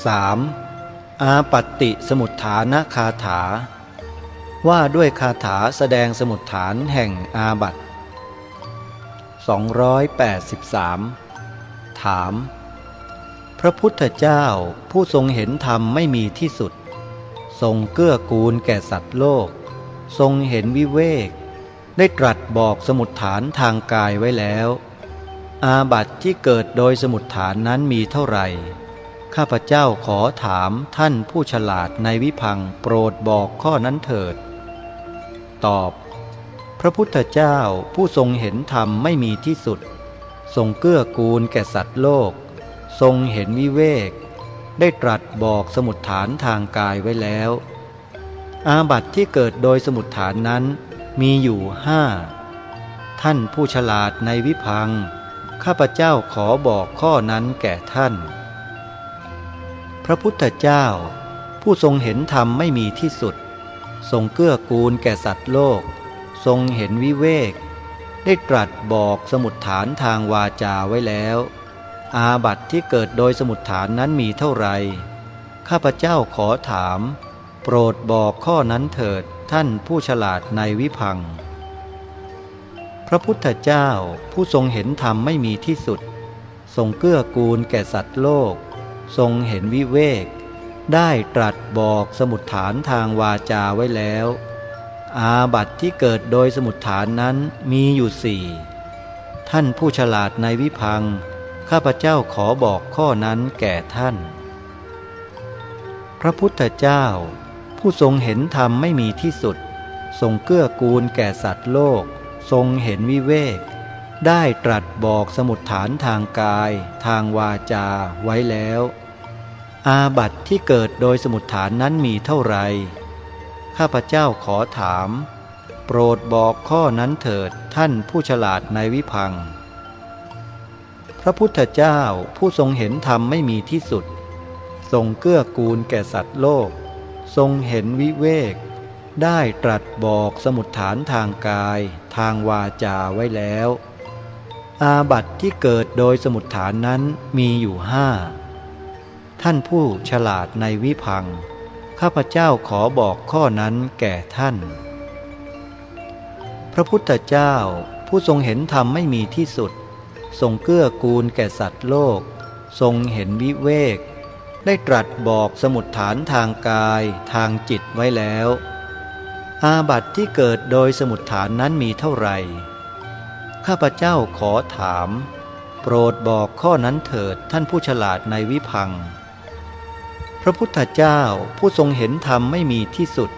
3. อาปัตติสมุทฐานคาถา ว่าด้วยคาถาแสดงสมุทฐานแห่งอาบัต283 ถาม พระพุทธเจ้าผู้ทรงเห็นธรรมไม่มีที่สุด ทรงเกื้อกูลแก่สัตว์โลก ทรงเห็นวิเวก ได้ตรัสบอกสมุทฐานทางกายไว้แล้ว อาบัตที่เกิดโดยสมุทฐานนั้นมีเท่าไหร่ ข้าพเจ้าขอถามท่านผู้ฉลาดในวิพังโปรดบอกข้อนั้นเถิด ตอบ พระพุทธเจ้าผู้ทรงเห็นธรรมไม่มีที่สุด ทรงเกื้อกูลแก่สัตว์โลก ทรงเห็นวิเวก ได้ตรัสบอกสมุดฐานทางกายไว้แล้ว อาบัติที่เกิดโดยสมุดฐานนั้นมีอยู่ห้าท่านผู้ฉลาดในวิพังข้าพเจ้าขอบอกข้อนั้นแก่ท่าน พระพุทธเจ้า ผู้ทรงเห็นธรรมไม่มีที่สุด ทรงเกื้อกูลแก่สัตว์โลก ทรงเห็นวิเวก ได้ตรัสบอกสมุดฐานทางวาจาไว้แล้ว อาบัติที่เกิดโดยสมุดฐานนั้นมีเท่าไรข้าพเจ้าขอถาม โปรดบอกข้อนั้นเถิดท่านผู้ฉลาดในวิพัง พระพุทธเจ้าผู้ทรงเห็นธรรมไม่มีที่สุด ทรงเกื้อกูลแก่สัตว์โลก ทรงเห็นวิเวก ได้ตรัสบอกสมุดฐานทางวาจาไว้แล้ว อาบัติที่เกิดโดยสมุดฐานนั้นมีอยู่สี่ท่านผู้ฉลาดในวิพัง ข้าพเจ้าขอบอกข้อนั้นแก่ท่าน พระพุทธเจ้า ผู้ทรงเห็นธรรมไม่มีที่สุด ทรงเกื้อกูลแก่สัตว์โลก ทรงเห็นวิเวก ได้ตรัสบอกสมุดฐานทางกาย ทางวาจาไว้แล้ว อาบัติที่เกิดโดยสมุดฐานนั้นมีเท่าไร ข้าพเจ้าขอถาม โปรดบอกข้อนั้นเถิดท่านผู้ฉลาดในวิพัง พระพุทธเจ้าผู้ทรงเห็นธรรมไม่มีที่สุด ทรงเกื้อกูลแก่สัตว์โลก ทรงเห็นวิเวก ได้ตรัสบอกสมุดฐานทางกาย ทางวาจาไว้แล้ว อาบัติที่เกิดโดยสมุดฐานนั้นมีอยู่ห้า ท่านผู้ฉลาดในวิพัง ข้าพเจ้าขอบอกข้อนั้นแก่ท่าน พระพุทธเจ้าผู้ทรงเห็นธรรมไม่มีที่สุด ทรงเกื้อกูลแก่สัตว์โลก ทรงเห็นวิเวก ได้ตรัสบอกสมุดฐานทางกายทางจิตไว้แล้ว อาบัติที่เกิดโดยสมุดฐานนั้นมีเท่าไหร่ ข้าพเจ้าขอถาม โปรดบอกข้อนั้นเถิดท่านผู้ฉลาดในวิพัง พระพุทธเจ้าผู้ทรงเห็นธรรมไม่มีที่สุด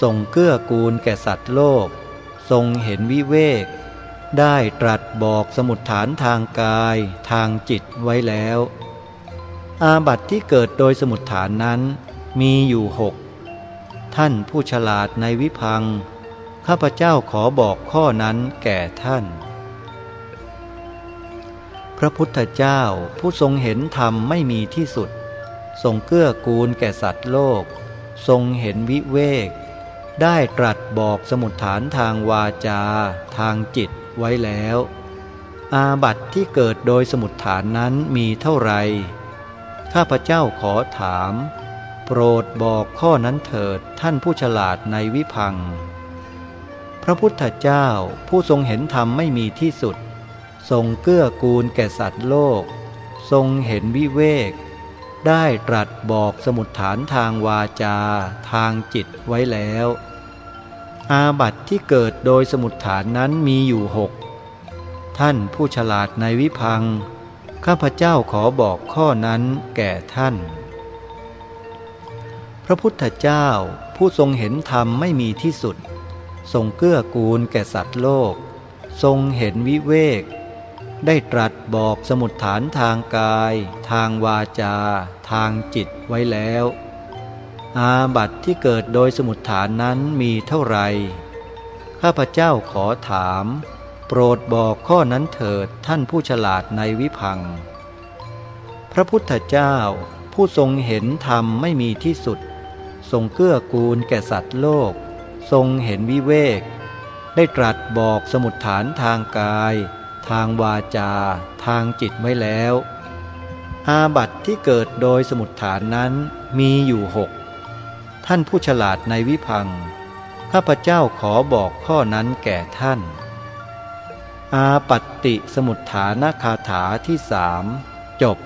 ทรงเกื้อกูลแก่สัตว์โลก ทรงเห็นวิเวก ได้ตรัสบอกสมุดฐานทางกายทางจิตไว้แล้ว อาบัติที่เกิดโดยสมุดฐานนั้นมีอยู่หกท่านผู้ฉลาดในวิพัง ข้าพเจ้าขอบอกข้อนั้นแก่ท่าน พระพุทธเจ้าผู้ทรงเห็นธรรมไม่มีที่สุด ทรงเกื้อกูลแก่สัตว์โลก ทรงเห็นวิเวก ได้ตรัสบอกสมุดฐานทางวาจา ทางจิตไว้แล้ว อาบัติที่เกิดโดยสมุดฐานนั้นมีเท่าไรข้าพเจ้าขอถาม โปรดบอกข้อนั้นเถิดท่านผู้ฉลาดในวิพัง พระพุทธเจ้าผู้ทรงเห็นธรรมไม่มีที่สุด ทรงเกื้อกูลแก่สัตว์โลก ทรงเห็นวิเวก ได้ตรัสบอกสมุดฐานทางวาจา ทางจิตไว้แล้ว อาบัติที่เกิดโดยสมุดฐานนั้นมีอยู่หกท่านผู้ฉลาดในวิพังข้าพเจ้าขอบอกข้อนั้นแก่ท่าน พระพุทธเจ้าผู้ทรงเห็นธรรมไม่มีที่สุด ทรงเกื้อกูลแก่สัตว์โลก ทรงเห็นวิเวก ได้ตรัสบอกสมุดฐานทางกาย ทางวาจา ทางจิตไว้แล้ว อาบัติที่เกิดโดยสมุดฐานนั้นมีเท่าไรข้าพเจ้าขอถาม โปรดบอกข้อนั้นเถิดท่านผู้ฉลาดในวิพัง พระพุทธเจ้าผู้ทรงเห็นธรรมไม่มีที่สุด ทรงเกื้อกูลแก่สัตว์โลก ทรงเห็นวิเวก ได้ตรัสบอกสมุดฐานทางกาย ทางวาจา ทางจิตไว้แล้ว อาบัตที่เกิดโดยสมุดฐานนั้นมีอยู่หกท่านผู้ฉลาดในวิพังข้าพเจ้าขอบอกข้อนั้นแก่ท่าน อาปัตติสมุดฐานคาถาที่สามจบ